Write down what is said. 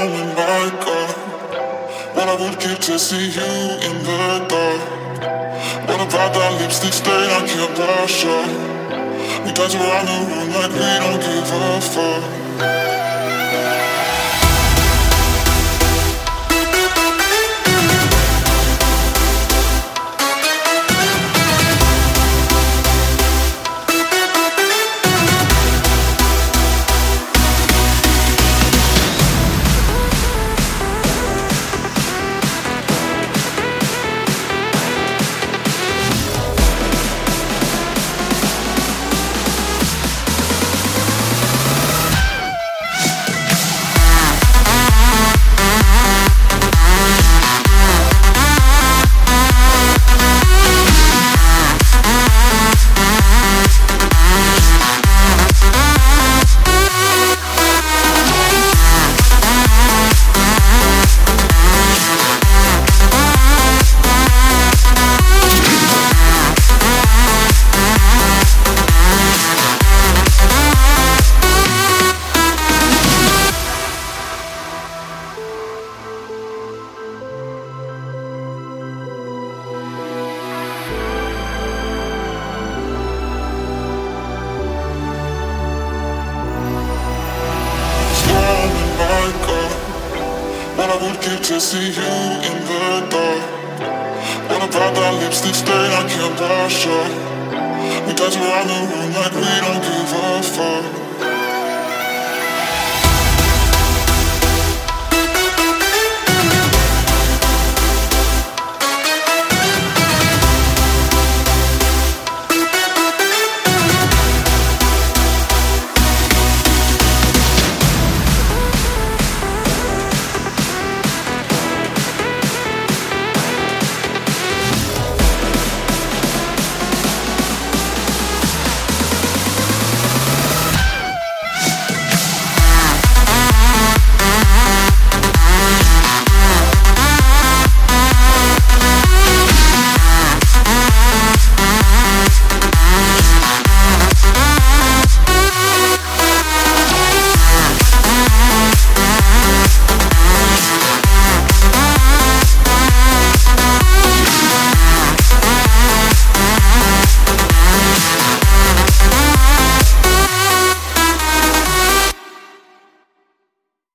Like a What I would give to see you in the dark. What about that lipstick stain I can't wash off We dance around the room like we don't give a fuck Would to see you in the dark What about that lipstick stain I can't wash off We dance around the room like we don't give a fuck